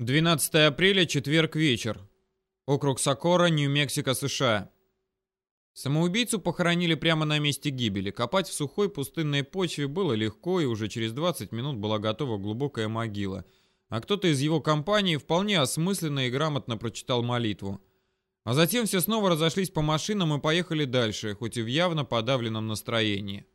12 апреля, четверг вечер. Округ Сокора, Нью-Мексико, США. Самоубийцу похоронили прямо на месте гибели. Копать в сухой пустынной почве было легко, и уже через 20 минут была готова глубокая могила. А кто-то из его компании вполне осмысленно и грамотно прочитал молитву. А затем все снова разошлись по машинам и поехали дальше, хоть и в явно подавленном настроении.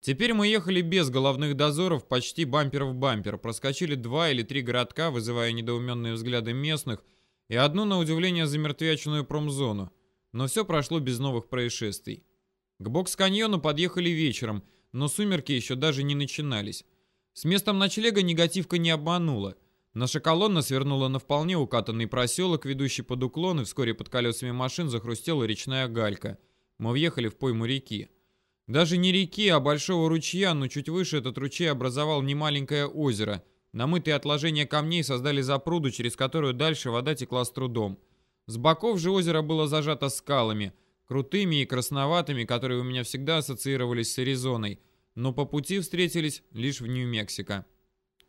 Теперь мы ехали без головных дозоров, почти бампер в бампер, проскочили два или три городка, вызывая недоуменные взгляды местных, и одну, на удивление, замертвяченную промзону. Но все прошло без новых происшествий. К бокс-каньону подъехали вечером, но сумерки еще даже не начинались. С местом ночлега негативка не обманула. Наша колонна свернула на вполне укатанный проселок, ведущий под уклон, и вскоре под колесами машин захрустела речная галька. Мы въехали в пойму реки. Даже не реки, а большого ручья, но чуть выше этот ручей образовал немаленькое озеро. Намытые отложения камней создали запруду, через которую дальше вода текла с трудом. С боков же озеро было зажато скалами, крутыми и красноватыми, которые у меня всегда ассоциировались с Аризоной, но по пути встретились лишь в Нью-Мексико.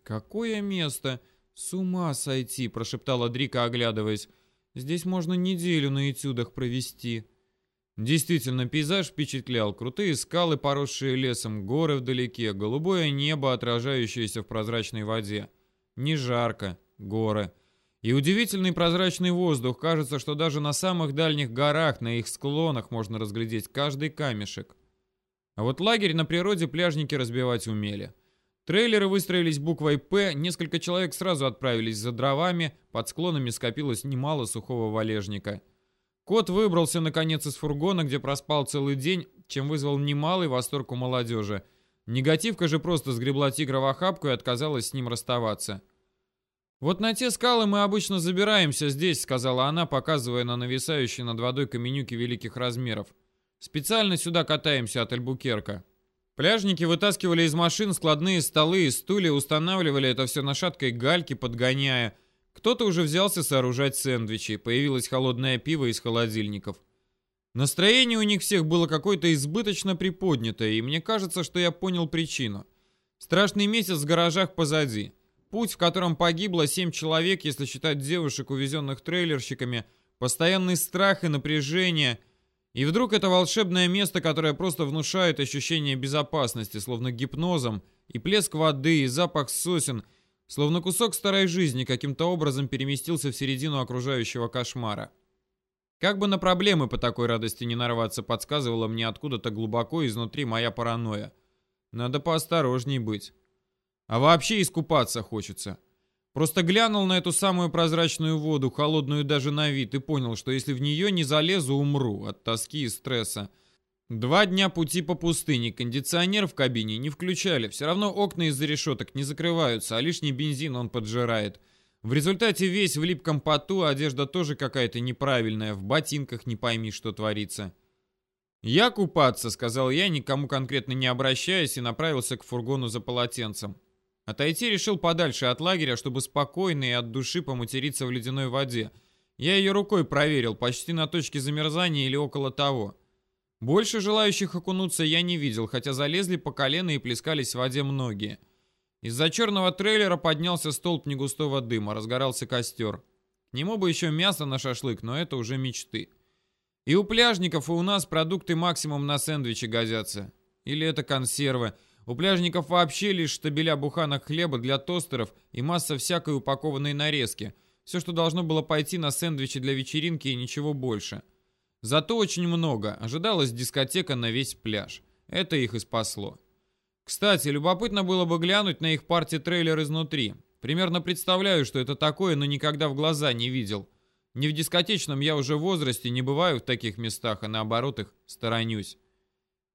«Какое место! С ума сойти!» – прошептала Дрика, оглядываясь. «Здесь можно неделю на этюдах провести». Действительно, пейзаж впечатлял. Крутые скалы, поросшие лесом, горы вдалеке, голубое небо, отражающееся в прозрачной воде. Не жарко, горы. И удивительный прозрачный воздух. Кажется, что даже на самых дальних горах, на их склонах можно разглядеть каждый камешек. А вот лагерь на природе пляжники разбивать умели. Трейлеры выстроились буквой «П», несколько человек сразу отправились за дровами, под склонами скопилось немало сухого валежника – Кот выбрался, наконец, из фургона, где проспал целый день, чем вызвал немалый восторг у молодежи. Негативка же просто сгребла тигра в охапку и отказалась с ним расставаться. «Вот на те скалы мы обычно забираемся здесь», — сказала она, показывая на нависающие над водой каменюки великих размеров. «Специально сюда катаемся от Альбукерка». Пляжники вытаскивали из машин складные столы и стулья, устанавливали это все на шаткой гальке, подгоняя — кто-то уже взялся сооружать сэндвичи, появилось холодное пиво из холодильников. Настроение у них всех было какое-то избыточно приподнятое, и мне кажется, что я понял причину. Страшный месяц в гаражах позади. Путь, в котором погибло семь человек, если считать девушек, увезенных трейлерщиками, постоянный страх и напряжение. И вдруг это волшебное место, которое просто внушает ощущение безопасности, словно гипнозом, и плеск воды, и запах сосен — Словно кусок старой жизни каким-то образом переместился в середину окружающего кошмара. Как бы на проблемы по такой радости не нарваться, подсказывала мне откуда-то глубоко изнутри моя паранойя. Надо поосторожней быть. А вообще искупаться хочется. Просто глянул на эту самую прозрачную воду, холодную даже на вид, и понял, что если в нее не залезу, умру от тоски и стресса. Два дня пути по пустыне, кондиционер в кабине не включали, все равно окна из-за решеток не закрываются, а лишний бензин он поджирает. В результате весь в липком поту, одежда тоже какая-то неправильная, в ботинках не пойми, что творится. «Я купаться», — сказал я, никому конкретно не обращаясь, и направился к фургону за полотенцем. Отойти решил подальше от лагеря, чтобы спокойно и от души поматериться в ледяной воде. Я ее рукой проверил, почти на точке замерзания или около того. Больше желающих окунуться я не видел, хотя залезли по колено и плескались в воде многие. Из-за черного трейлера поднялся столб негустого дыма, разгорался костер. К нему бы еще мясо на шашлык, но это уже мечты. И у пляжников, и у нас продукты максимум на сэндвичи годятся. Или это консервы. У пляжников вообще лишь штабеля буханок хлеба для тостеров и масса всякой упакованной нарезки. Все, что должно было пойти на сэндвичи для вечеринки и ничего больше. — Зато очень много. Ожидалась дискотека на весь пляж. Это их и спасло. Кстати, любопытно было бы глянуть на их парти-трейлер изнутри. Примерно представляю, что это такое, но никогда в глаза не видел. Не в дискотечном я уже возрасте, не бываю в таких местах, а наоборот их сторонюсь.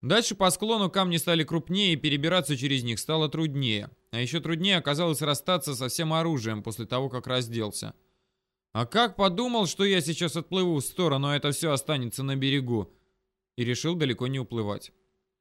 Дальше по склону камни стали крупнее, и перебираться через них стало труднее. А еще труднее оказалось расстаться со всем оружием после того, как разделся. А как подумал, что я сейчас отплыву в сторону, а это все останется на берегу. И решил далеко не уплывать.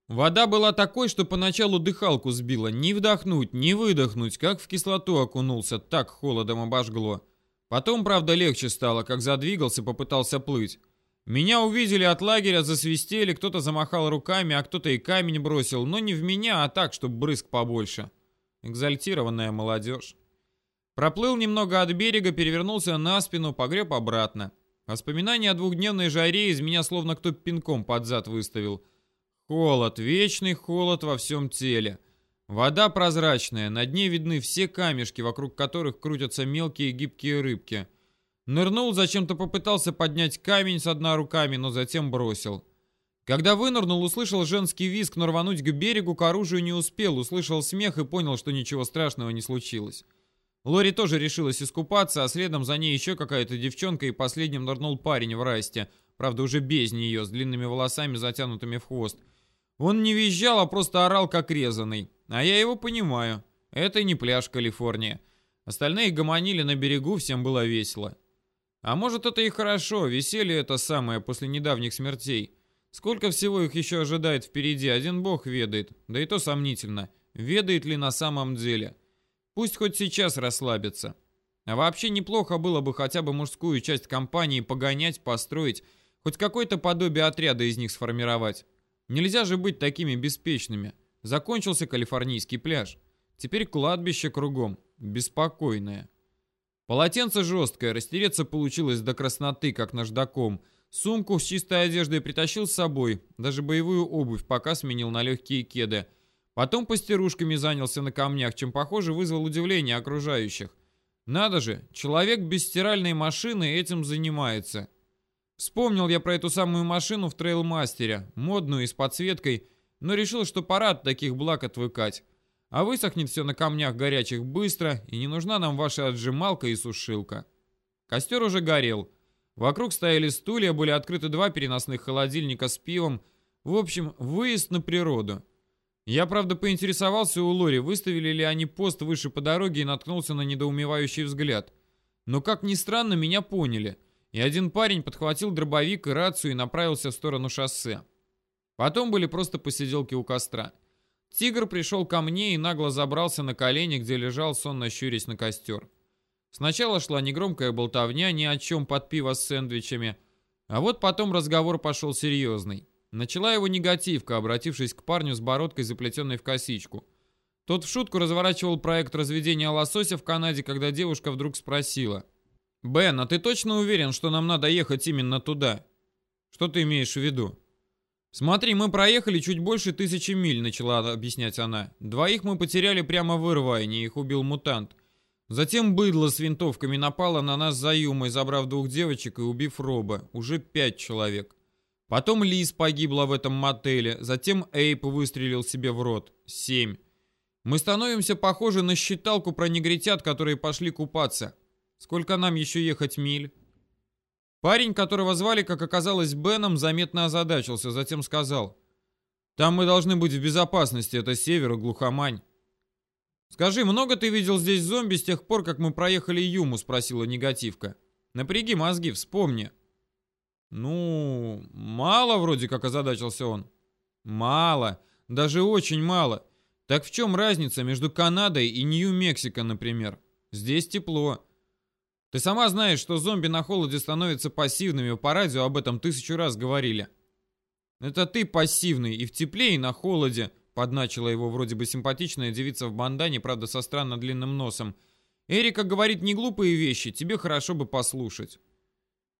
Вода была такой, что поначалу дыхалку сбила. Ни вдохнуть, ни выдохнуть, как в кислоту окунулся, так холодом обожгло. Потом, правда, легче стало, как задвигался, попытался плыть. Меня увидели от лагеря, засвистели, кто-то замахал руками, а кто-то и камень бросил, но не в меня, а так, чтобы брызг побольше. Экзальтированная молодежь. Проплыл немного от берега, перевернулся на спину, погреб обратно. Воспоминания о двухдневной жаре из меня словно кто пинком под зад выставил. Холод, вечный холод во всем теле. Вода прозрачная, на дне видны все камешки, вокруг которых крутятся мелкие гибкие рыбки. Нырнул, зачем-то попытался поднять камень с одной руками, но затем бросил. Когда вынырнул, услышал женский визг, но рвануть к берегу к оружию не успел, услышал смех и понял, что ничего страшного не случилось. Лори тоже решилась искупаться, а следом за ней еще какая-то девчонка и последним нырнул парень в расте, правда уже без нее, с длинными волосами, затянутыми в хвост. Он не визжал, а просто орал как резанный. А я его понимаю. Это не пляж Калифорния. Остальные гомонили на берегу, всем было весело. А может это и хорошо, веселье это самое после недавних смертей. Сколько всего их еще ожидает впереди, один бог ведает. Да и то сомнительно. Ведает ли на самом деле? Пусть хоть сейчас расслабится. А вообще неплохо было бы хотя бы мужскую часть компании погонять, построить, хоть какое-то подобие отряда из них сформировать. Нельзя же быть такими беспечными. Закончился калифорнийский пляж. Теперь кладбище кругом. Беспокойное. Полотенце жесткое, растереться получилось до красноты, как наждаком. Сумку с чистой одеждой притащил с собой, даже боевую обувь пока сменил на легкие кеды. Потом постирушками занялся на камнях, чем, похоже, вызвал удивление окружающих. Надо же, человек без стиральной машины этим занимается. Вспомнил я про эту самую машину в трейлмастере, модную и с подсветкой, но решил, что пора от таких благ отвыкать. А высохнет все на камнях горячих быстро, и не нужна нам ваша отжималка и сушилка. Костер уже горел. Вокруг стояли стулья, были открыты два переносных холодильника с пивом. В общем, выезд на природу. Я, правда, поинтересовался у Лори, выставили ли они пост выше по дороге и наткнулся на недоумевающий взгляд. Но, как ни странно, меня поняли. И один парень подхватил дробовик и рацию и направился в сторону шоссе. Потом были просто посиделки у костра. Тигр пришел ко мне и нагло забрался на колени, где лежал, сонно щурясь на костер. Сначала шла негромкая болтовня ни о чем под пиво с сэндвичами, а вот потом разговор пошел серьезный. Начала его негативка, обратившись к парню с бородкой, заплетенной в косичку. Тот в шутку разворачивал проект разведения лосося в Канаде, когда девушка вдруг спросила. «Бен, а ты точно уверен, что нам надо ехать именно туда?» «Что ты имеешь в виду?» «Смотри, мы проехали чуть больше тысячи миль», — начала объяснять она. «Двоих мы потеряли прямо в Ирвайне, их убил мутант. Затем быдло с винтовками напало на нас за юмой, забрав двух девочек и убив Роба. Уже пять человек. Потом Лиз погибла в этом мотеле, затем Эйп выстрелил себе в рот. Семь. Мы становимся похожи на считалку про негритят, которые пошли купаться. Сколько нам еще ехать миль?» Парень, которого звали, как оказалось, Беном, заметно озадачился, затем сказал. «Там мы должны быть в безопасности, это север и глухомань». «Скажи, много ты видел здесь зомби с тех пор, как мы проехали Юму?» — спросила негативка. «Напряги мозги, вспомни». «Ну, мало вроде как озадачился он». «Мало, даже очень мало. Так в чем разница между Канадой и Нью-Мексико, например? Здесь тепло. Ты сама знаешь, что зомби на холоде становятся пассивными, по радио об этом тысячу раз говорили. Это ты пассивный и в тепле, и на холоде, подначила его вроде бы симпатичная девица в бандане, правда со странно длинным носом. Эрика говорит не глупые вещи, тебе хорошо бы послушать.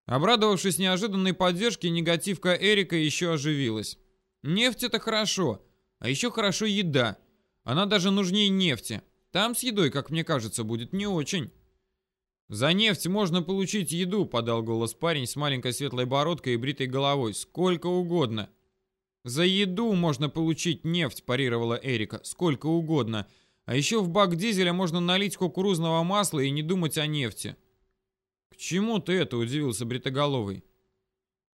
Обрадовавшись неожиданной поддержке, негативка Эрика еще оживилась. Нефть это хорошо, а еще хорошо еда. Она даже нужнее нефти. Там с едой, как мне кажется, будет не очень. «За нефть можно получить еду», — подал голос парень с маленькой светлой бородкой и бритой головой. «Сколько угодно». «За еду можно получить нефть», — парировала Эрика. «Сколько угодно. А еще в бак дизеля можно налить кукурузного масла и не думать о нефти». «К чему ты это?» — удивился Бритоголовый.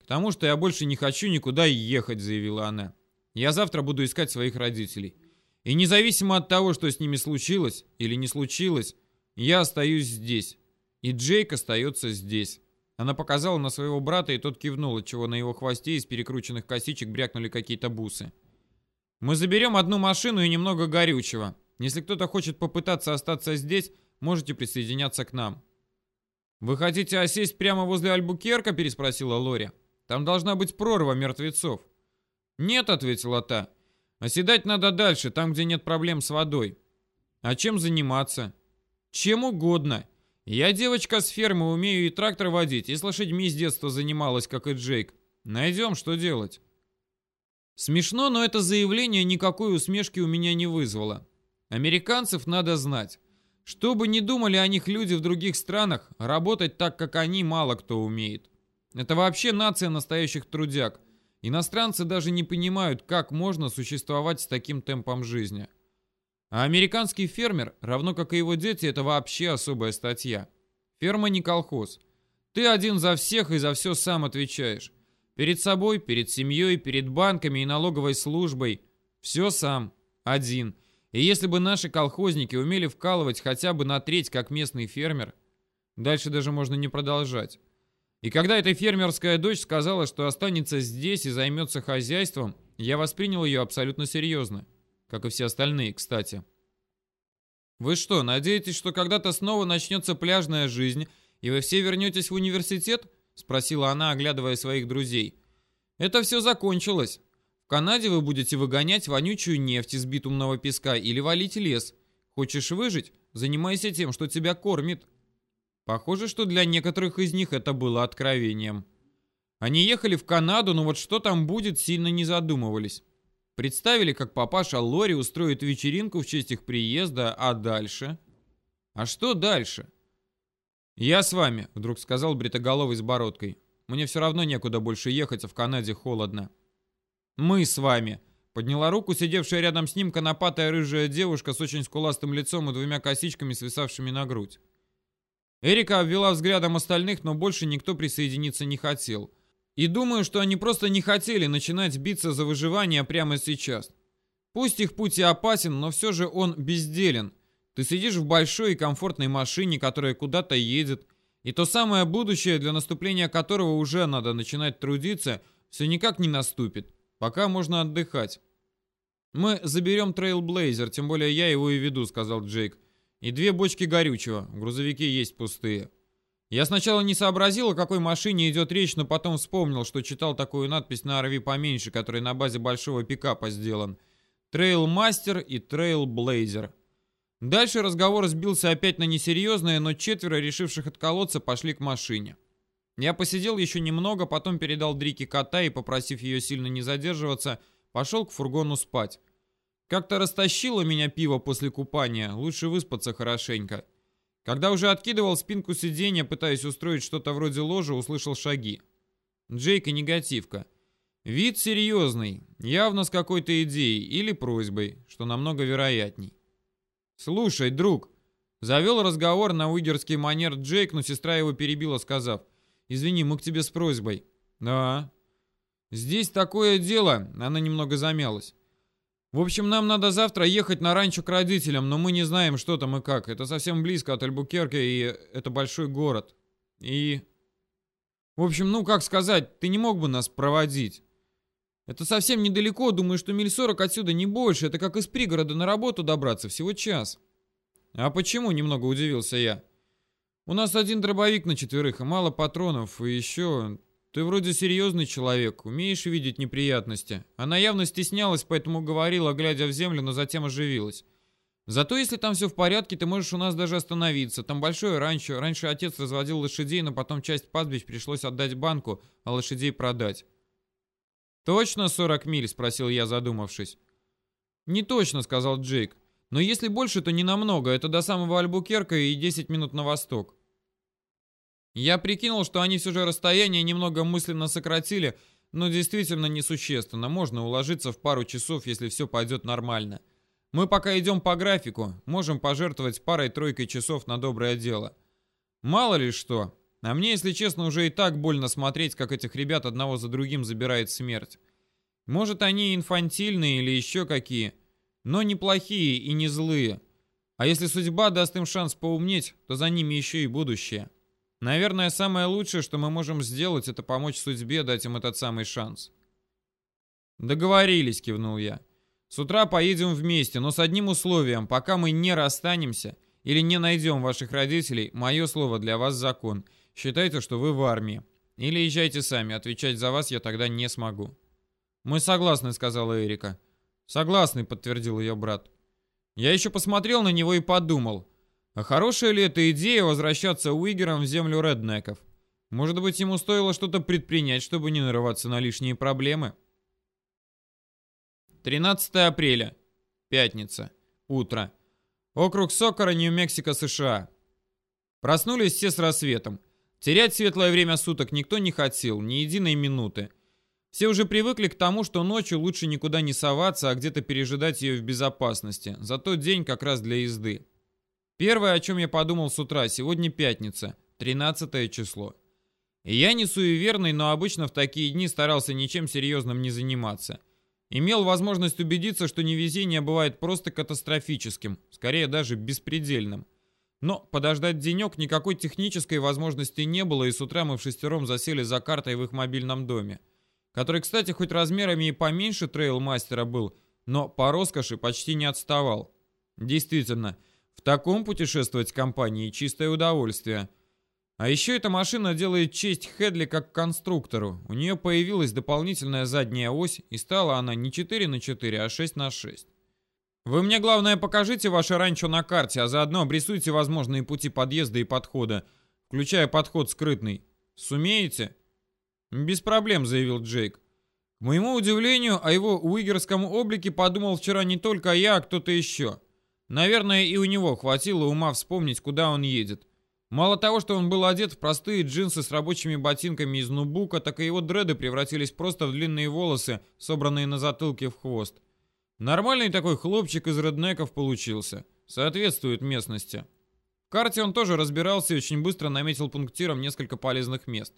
«К тому, что я больше не хочу никуда ехать», — заявила она. «Я завтра буду искать своих родителей. И независимо от того, что с ними случилось или не случилось, я остаюсь здесь». И Джейк остается здесь. Она показала на своего брата, и тот кивнул, отчего на его хвосте из перекрученных косичек брякнули какие-то бусы. «Мы заберем одну машину и немного горючего. Если кто-то хочет попытаться остаться здесь, можете присоединяться к нам». «Вы хотите осесть прямо возле Альбукерка?» – переспросила Лори. «Там должна быть прорва мертвецов». «Нет», – ответила та. «Оседать надо дальше, там, где нет проблем с водой». «А чем заниматься?» Чем угодно. Я девочка с фермы, умею и трактор водить, и с лошадьми с детства занималась, как и Джейк. Найдем, что делать. Смешно, но это заявление никакой усмешки у меня не вызвало. Американцев надо знать. Что бы ни думали о них люди в других странах, работать так, как они, мало кто умеет. Это вообще нация настоящих трудяг. Иностранцы даже не понимают, как можно существовать с таким темпом жизни. А американский фермер, равно как и его дети, это вообще особая статья. Ферма не колхоз. Ты один за всех и за все сам отвечаешь. Перед собой, перед семьей, перед банками и налоговой службой. Все сам. Один. И если бы наши колхозники умели вкалывать хотя бы на треть, как местный фермер, дальше даже можно не продолжать. И когда эта фермерская дочь сказала, что останется здесь и займется хозяйством, я воспринял ее абсолютно серьезно. Как и все остальные, кстати. Вы что, надеетесь, что когда-то снова начнется пляжная жизнь, и вы все вернетесь в университет? Спросила она, оглядывая своих друзей. Это все закончилось. В Канаде вы будете выгонять вонючую нефть из битумного песка или валить лес. Хочешь выжить? Занимайся тем, что тебя кормит. Похоже, что для некоторых из них это было откровением. Они ехали в Канаду, но вот что там будет, сильно не задумывались. Представили, как папаша Лори устроит вечеринку в честь их приезда, а дальше? А что дальше? «Я с вами», — вдруг сказал бритоголовый с бородкой. «Мне все равно некуда больше ехать, а в Канаде холодно». «Мы с вами», — подняла руку сидевшая рядом с ним конопатая рыжая девушка с очень скуластым лицом и двумя косичками, свисавшими на грудь. Эрика обвела взглядом остальных, но больше никто присоединиться не хотел. И думаю, что они просто не хотели начинать биться за выживание прямо сейчас. Пусть их путь и опасен, но все же он безделен. Ты сидишь в большой и комфортной машине, которая куда-то едет, и то самое будущее, для наступления которого уже надо начинать трудиться, все никак не наступит. Пока можно отдыхать. «Мы заберем Трейлблейзер, тем более я его и веду», — сказал Джейк. И две бочки горючего. В грузовике есть пустые. Я сначала не сообразил, о какой машине идет речь, но потом вспомнил, что читал такую надпись на RV поменьше, который на базе большого пикапа сделан. Trailmaster и Trailblazer. Дальше разговор сбился опять на несерьезное, но четверо, решивших отколоться, пошли к машине. Я посидел еще немного, потом передал Дрике кота и, попросив ее сильно не задерживаться, пошел к фургону спать. Как-то растащило меня пиво после купания, лучше выспаться хорошенько. Когда уже откидывал спинку сиденья, пытаясь устроить что-то вроде ложа, услышал шаги. Джейк и негативка. Вид серьезный, явно с какой-то идеей или просьбой, что намного вероятней. «Слушай, друг», — завел разговор на уигерский манер Джейк, но сестра его перебила, сказав, «Извини, мы к тебе с просьбой». «Да». «Здесь такое дело», — она немного замялась. В общем, нам надо завтра ехать на ранчо к родителям, но мы не знаем, что там и как. Это совсем близко от Альбукерке, и это большой город. И... В общем, ну, как сказать, ты не мог бы нас проводить? Это совсем недалеко, думаю, что миль сорок отсюда не больше. Это как из пригорода на работу добраться, всего час. А почему, немного удивился я. У нас один дробовик на четверых и мало патронов, и еще... Ты вроде серьезный человек, умеешь видеть неприятности. Она явно стеснялась, поэтому говорила, глядя в землю, но затем оживилась. Зато если там все в порядке, ты можешь у нас даже остановиться. Там большое ранчо. Раньше отец разводил лошадей, но потом часть пастбищ пришлось отдать банку, а лошадей продать. «Точно 40 миль?» — спросил я, задумавшись. «Не точно», — сказал Джейк. «Но если больше, то не намного. Это до самого Альбукерка и 10 минут на восток». Я прикинул, что они все же расстояние немного мысленно сократили, но действительно несущественно. Можно уложиться в пару часов, если все пойдет нормально. Мы пока идем по графику, можем пожертвовать парой-тройкой часов на доброе дело. Мало ли что. А мне, если честно, уже и так больно смотреть, как этих ребят одного за другим забирает смерть. Может, они инфантильные или еще какие, но неплохие и не злые. А если судьба даст им шанс поумнеть, то за ними еще и будущее. Наверное, самое лучшее, что мы можем сделать, это помочь судьбе дать им этот самый шанс. Договорились, кивнул я. С утра поедем вместе, но с одним условием. Пока мы не расстанемся или не найдем ваших родителей, мое слово для вас закон. Считайте, что вы в армии. Или езжайте сами, отвечать за вас я тогда не смогу. Мы согласны, сказала Эрика. Согласны, подтвердил ее брат. Я еще посмотрел на него и подумал. А хорошая ли эта идея возвращаться Уигером в землю реднеков? Может быть, ему стоило что-то предпринять, чтобы не нарываться на лишние проблемы? 13 апреля. Пятница. Утро. Округ Сокора, Нью-Мексико, США. Проснулись все с рассветом. Терять светлое время суток никто не хотел, ни единой минуты. Все уже привыкли к тому, что ночью лучше никуда не соваться, а где-то пережидать ее в безопасности. Зато день как раз для езды. Первое, о чем я подумал с утра, сегодня пятница, 13 число. Я не суеверный, но обычно в такие дни старался ничем серьезным не заниматься. Имел возможность убедиться, что невезение бывает просто катастрофическим, скорее даже беспредельным. Но подождать денек никакой технической возможности не было, и с утра мы в шестером засели за картой в их мобильном доме. Который, кстати, хоть размерами и поменьше трейл-мастера был, но по роскоши почти не отставал. Действительно, в таком путешествовать компании чистое удовольствие. А еще эта машина делает честь Хедли как конструктору. У нее появилась дополнительная задняя ось, и стала она не 4 на 4, а 6 на 6. Вы мне, главное, покажите ваше ранчо на карте, а заодно обрисуйте возможные пути подъезда и подхода, включая подход скрытный. Сумеете? Без проблем, заявил Джейк. К моему удивлению, о его уигерском облике подумал вчера не только я, а кто-то еще. Наверное, и у него хватило ума вспомнить, куда он едет. Мало того, что он был одет в простые джинсы с рабочими ботинками из нубука, так и его дреды превратились просто в длинные волосы, собранные на затылке в хвост. Нормальный такой хлопчик из реднеков получился. Соответствует местности. В карте он тоже разбирался и очень быстро наметил пунктиром несколько полезных мест.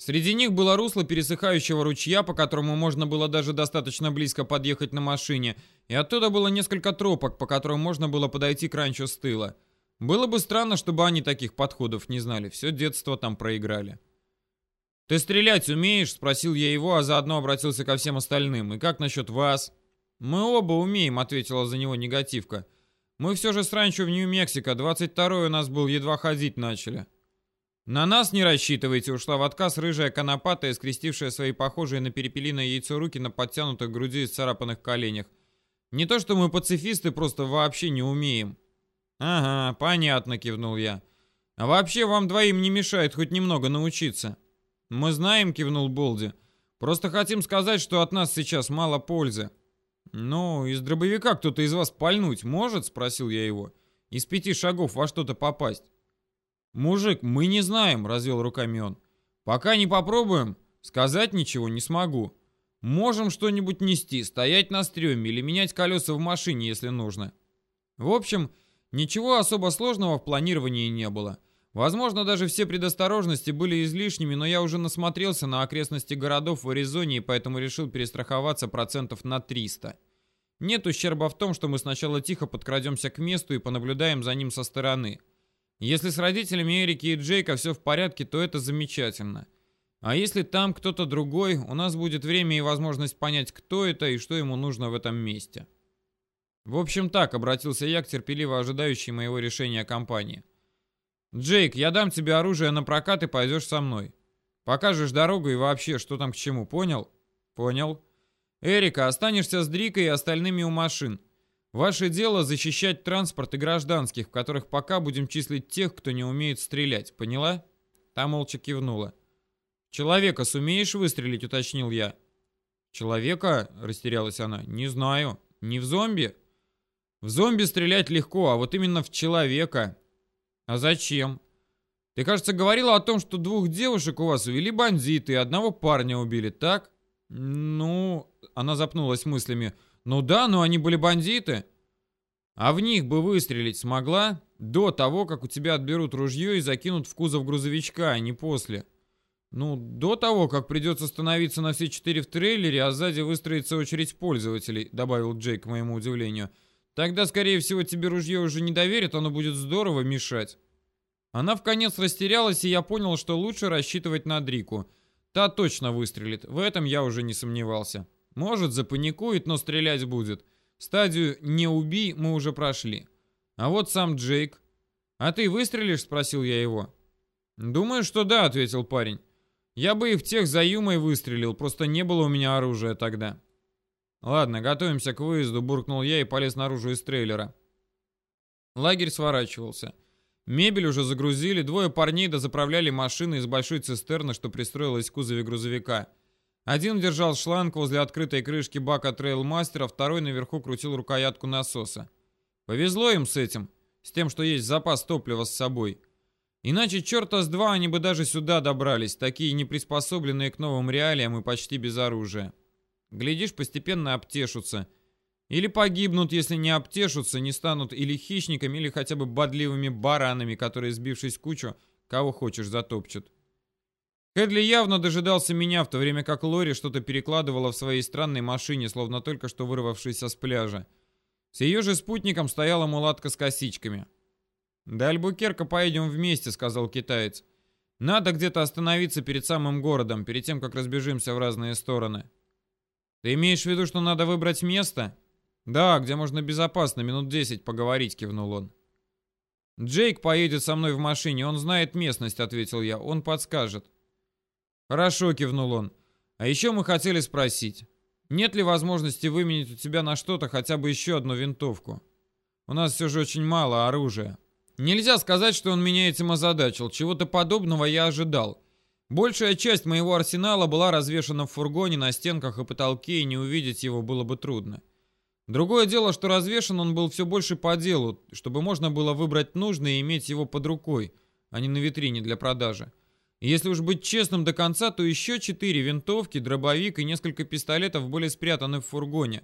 Среди них было русло пересыхающего ручья, по которому можно было даже достаточно близко подъехать на машине, и оттуда было несколько тропок, по которым можно было подойти к ранчо с тыла. Было бы странно, чтобы они таких подходов не знали, все детство там проиграли. «Ты стрелять умеешь?» — спросил я его, а заодно обратился ко всем остальным. «И как насчет вас?» «Мы оба умеем», — ответила за него негативка. «Мы все же с ранчо в Нью-Мексико, 22-й у нас был, едва ходить начали». «На нас не рассчитывайте», — ушла в отказ рыжая конопатая, скрестившая свои похожие на перепелиное яйцо руки на подтянутых груди и царапанных коленях. «Не то, что мы пацифисты, просто вообще не умеем». «Ага, понятно», — кивнул я. «А вообще вам двоим не мешает хоть немного научиться». «Мы знаем», — кивнул Болди. «Просто хотим сказать, что от нас сейчас мало пользы». «Ну, из дробовика кто-то из вас пальнуть может?» — спросил я его. «Из пяти шагов во что-то попасть». «Мужик, мы не знаем», — развел руками он. «Пока не попробуем, сказать ничего не смогу. Можем что-нибудь нести, стоять на стреме или менять колеса в машине, если нужно». В общем, ничего особо сложного в планировании не было. Возможно, даже все предосторожности были излишними, но я уже насмотрелся на окрестности городов в Аризоне и поэтому решил перестраховаться процентов на 300. Нет ущерба в том, что мы сначала тихо подкрадемся к месту и понаблюдаем за ним со стороны. Если с родителями Эрики и Джейка все в порядке, то это замечательно. А если там кто-то другой, у нас будет время и возможность понять, кто это и что ему нужно в этом месте. В общем так, обратился я к терпеливо ожидающей моего решения компании. «Джейк, я дам тебе оружие на прокат и пойдешь со мной. Покажешь дорогу и вообще, что там к чему, понял?» «Понял». «Эрика, останешься с Дрикой и остальными у машин. Ваше дело защищать транспорт и гражданских, в которых пока будем числить тех, кто не умеет стрелять, поняла?» Та молча кивнула. «Человека сумеешь выстрелить?» — уточнил я. «Человека?» — растерялась она. «Не знаю. Не в зомби?» «В зомби стрелять легко, а вот именно в человека». «А зачем?» «Ты, кажется, говорила о том, что двух девушек у вас увели бандиты и одного парня убили, так?» «Ну...» — она запнулась мыслями. Ну да, но они были бандиты. А в них бы выстрелить смогла до того, как у тебя отберут ружье и закинут в кузов грузовичка, а не после. Ну, до того, как придется становиться на все четыре в трейлере, а сзади выстроится очередь пользователей, добавил Джейк к моему удивлению. Тогда, скорее всего, тебе ружье уже не доверят, оно будет здорово мешать. Она в конец растерялась, и я понял, что лучше рассчитывать на Дрику. Та точно выстрелит, в этом я уже не сомневался. Может, запаникует, но стрелять будет. Стадию «не убий» мы уже прошли. А вот сам Джейк. «А ты выстрелишь?» — спросил я его. «Думаю, что да», — ответил парень. «Я бы и в тех за Юмой выстрелил, просто не было у меня оружия тогда». «Ладно, готовимся к выезду», — буркнул я и полез наружу из трейлера. Лагерь сворачивался. Мебель уже загрузили, двое парней дозаправляли машины из большой цистерны, что пристроилась в кузове грузовика. Один держал шланг возле открытой крышки бака трейлмастера, второй наверху крутил рукоятку насоса. Повезло им с этим, с тем, что есть запас топлива с собой. Иначе черта с два они бы даже сюда добрались, такие неприспособленные к новым реалиям и почти без оружия. Глядишь, постепенно обтешутся – или погибнут, если не обтешутся, не станут или хищниками, или хотя бы бодливыми баранами, которые, сбившись в кучу, кого хочешь затопчут. Хедли явно дожидался меня, в то время как Лори что-то перекладывала в своей странной машине, словно только что вырвавшейся с пляжа. С ее же спутником стояла мулатка с косичками. «До Альбукерка поедем вместе», — сказал китаец. «Надо где-то остановиться перед самым городом, перед тем, как разбежимся в разные стороны». «Ты имеешь в виду, что надо выбрать место?» «Да, где можно безопасно, минут десять поговорить», — кивнул он. «Джейк поедет со мной в машине, он знает местность», — ответил я, — «он подскажет». «Хорошо», — кивнул он. «А еще мы хотели спросить, нет ли возможности выменить у тебя на что-то хотя бы еще одну винтовку? У нас все же очень мало оружия». Нельзя сказать, что он меня этим озадачил, чего-то подобного я ожидал. Большая часть моего арсенала была развешана в фургоне на стенках и потолке, и не увидеть его было бы трудно. Другое дело, что развешен он был все больше по делу, чтобы можно было выбрать нужное и иметь его под рукой, а не на витрине для продажи. Если уж быть честным до конца, то еще четыре винтовки, дробовик и несколько пистолетов были спрятаны в фургоне.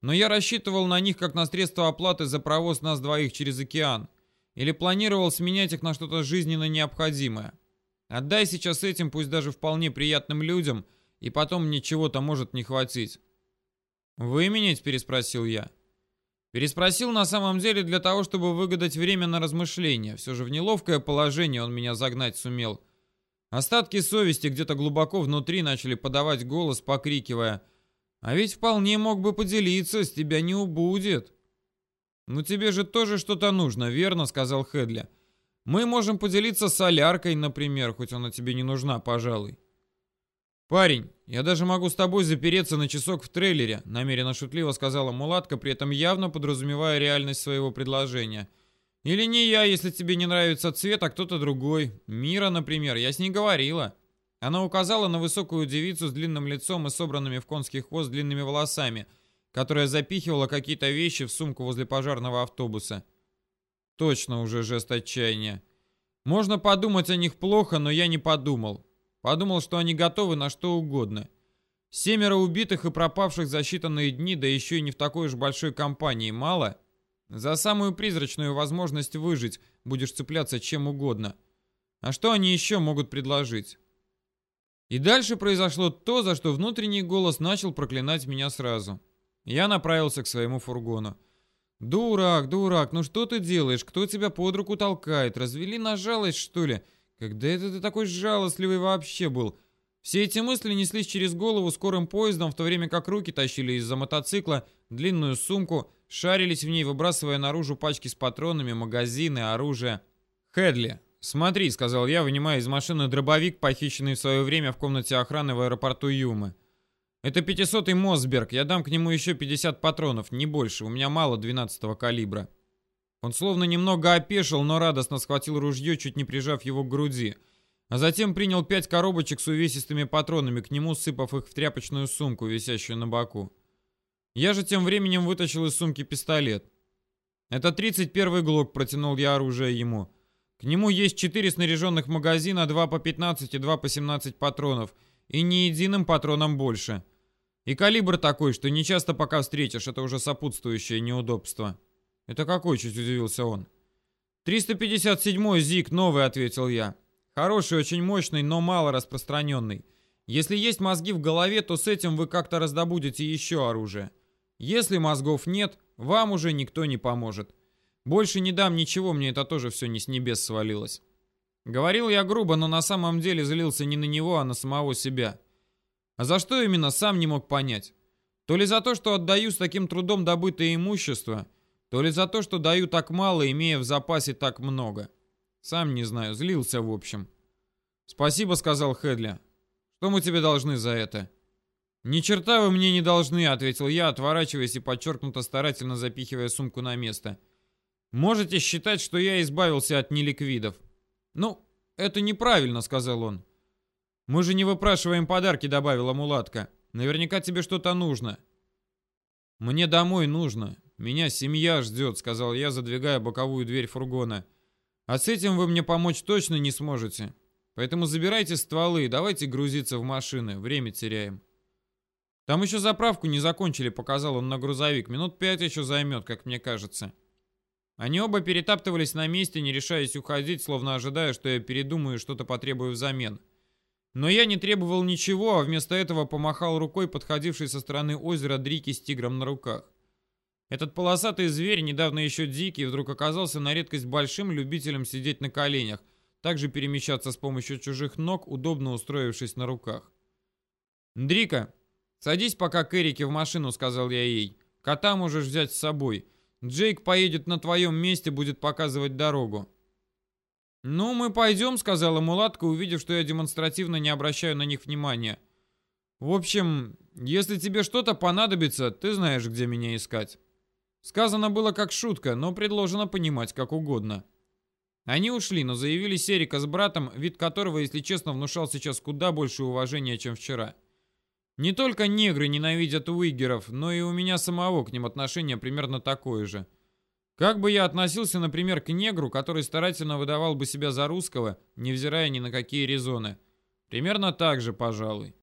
Но я рассчитывал на них как на средство оплаты за провоз нас двоих через океан. Или планировал сменять их на что-то жизненно необходимое. Отдай сейчас этим, пусть даже вполне приятным людям, и потом мне чего-то может не хватить. «Выменять?» – переспросил я. Переспросил на самом деле для того, чтобы выгадать время на размышления. Все же в неловкое положение он меня загнать сумел. Остатки совести где-то глубоко внутри начали подавать голос, покрикивая «А ведь вполне мог бы поделиться, с тебя не убудет». «Ну тебе же тоже что-то нужно, верно?» — сказал Хедли. «Мы можем поделиться соляркой, например, хоть она тебе не нужна, пожалуй». «Парень, я даже могу с тобой запереться на часок в трейлере», намеренно шутливо сказала мулатка, при этом явно подразумевая реальность своего предложения. «Или не я, если тебе не нравится цвет, а кто-то другой. Мира, например, я с ней говорила». Она указала на высокую девицу с длинным лицом и собранными в конский хвост длинными волосами, которая запихивала какие-то вещи в сумку возле пожарного автобуса. Точно уже жест отчаяния. Можно подумать о них плохо, но я не подумал. Подумал, что они готовы на что угодно. Семеро убитых и пропавших за считанные дни, да еще и не в такой уж большой компании, мало? За самую призрачную возможность выжить будешь цепляться чем угодно. А что они еще могут предложить? И дальше произошло то, за что внутренний голос начал проклинать меня сразу. Я направился к своему фургону. «Дурак, дурак, ну что ты делаешь? Кто тебя под руку толкает? Развели на жалость, что ли? Когда это ты такой жалостливый вообще был? Все эти мысли неслись через голову скорым поездом, в то время как руки тащили из-за мотоцикла длинную сумку, шарились в ней, выбрасывая наружу пачки с патронами, магазины, оружие. «Хедли, смотри», — сказал я, вынимая из машины дробовик, похищенный в свое время в комнате охраны в аэропорту Юмы. «Это 500-й Мосберг, я дам к нему еще 50 патронов, не больше, у меня мало 12-го калибра». Он словно немного опешил, но радостно схватил ружье, чуть не прижав его к груди. А затем принял пять коробочек с увесистыми патронами к нему, сыпав их в тряпочную сумку, висящую на боку. Я же тем временем вытащил из сумки пистолет. «Это 31-й ГЛОК», — протянул я оружие ему. «К нему есть четыре снаряженных магазина, два по 15 и два по 17 патронов, и ни единым патроном больше. И калибр такой, что не часто пока встретишь, это уже сопутствующее неудобство». «Это какой?» — чуть удивился он. «357-й ЗИК, новый», — ответил я. «Хороший, очень мощный, но мало распространенный. Если есть мозги в голове, то с этим вы как-то раздобудете еще оружие. Если мозгов нет, вам уже никто не поможет. Больше не дам ничего, мне это тоже все не с небес свалилось». Говорил я грубо, но на самом деле злился не на него, а на самого себя. А за что именно, сам не мог понять. То ли за то, что отдаю с таким трудом добытое имущество, то ли за то, что даю так мало, имея в запасе так много. Сам не знаю, злился в общем. «Спасибо», — сказал Хедли. «Что мы тебе должны за это?» «Ни черта вы мне не должны», — ответил я, отворачиваясь и подчеркнуто старательно запихивая сумку на место. Можете считать, что я избавился от неликвидов. Ну, это неправильно, сказал он. Мы же не выпрашиваем подарки, добавила мулатка. Наверняка тебе что-то нужно. Мне домой нужно. Меня семья ждет, сказал я, задвигая боковую дверь фургона. А с этим вы мне помочь точно не сможете. Поэтому забирайте стволы давайте грузиться в машины. Время теряем. Там еще заправку не закончили, показал он на грузовик. Минут пять еще займет, как мне кажется. Они оба перетаптывались на месте, не решаясь уходить, словно ожидая, что я передумаю и что-то потребую взамен. Но я не требовал ничего, а вместо этого помахал рукой подходившей со стороны озера Дрики с тигром на руках. Этот полосатый зверь, недавно еще дикий, вдруг оказался на редкость большим любителем сидеть на коленях, также перемещаться с помощью чужих ног, удобно устроившись на руках. «Дрика, садись пока к Эрике в машину», — сказал я ей. «Кота можешь взять с собой. Джейк поедет на твоем месте, будет показывать дорогу». «Ну, мы пойдем», — сказала мулатка, увидев, что я демонстративно не обращаю на них внимания. «В общем, если тебе что-то понадобится, ты знаешь, где меня искать». Сказано было как шутка, но предложено понимать как угодно. Они ушли, но заявили Серика с братом, вид которого, если честно, внушал сейчас куда больше уважения, чем вчера. Не только негры ненавидят уигеров, но и у меня самого к ним отношение примерно такое же. Как бы я относился, например, к негру, который старательно выдавал бы себя за русского, невзирая ни на какие резоны? Примерно так же, пожалуй.